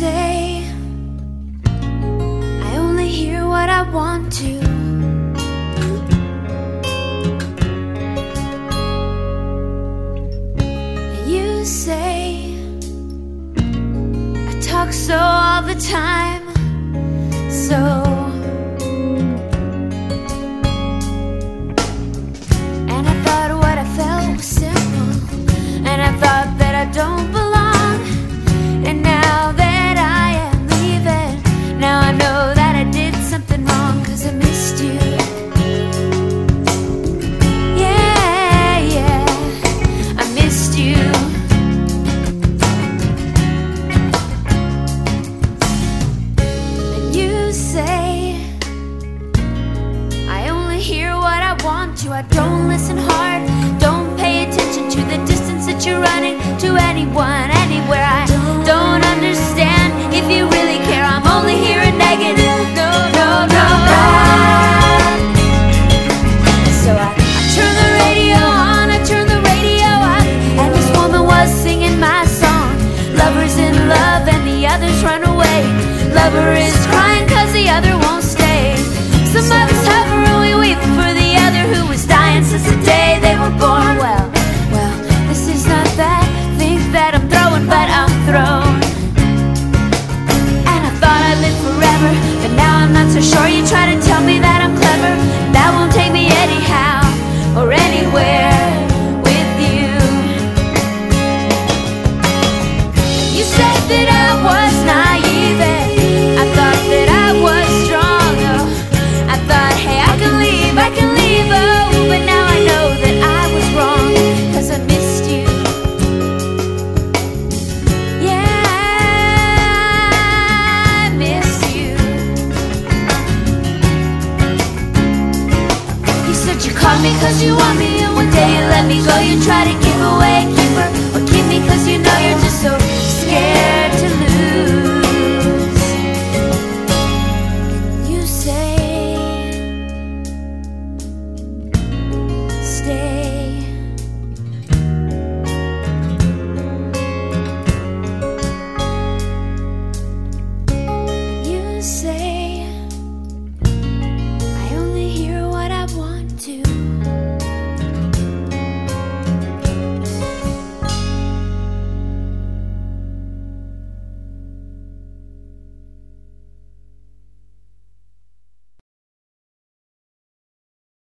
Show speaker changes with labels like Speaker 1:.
Speaker 1: say I only hear what I want to. You say I talk so all the time. So Want. I don't listen hard, don't pay attention to the distance that you're running to anyone, anywhere. I don't understand if you really care. I'm only hearing negative. No, no, no. So I, I turn the radio on, I turn the radio on, and this woman was singing my song. Lover's in love and the others run away. Lover is crying cause the other won't so sure. You try to tell me that You said you caught me cause you want me And one day. You let me go You try to give away a keeper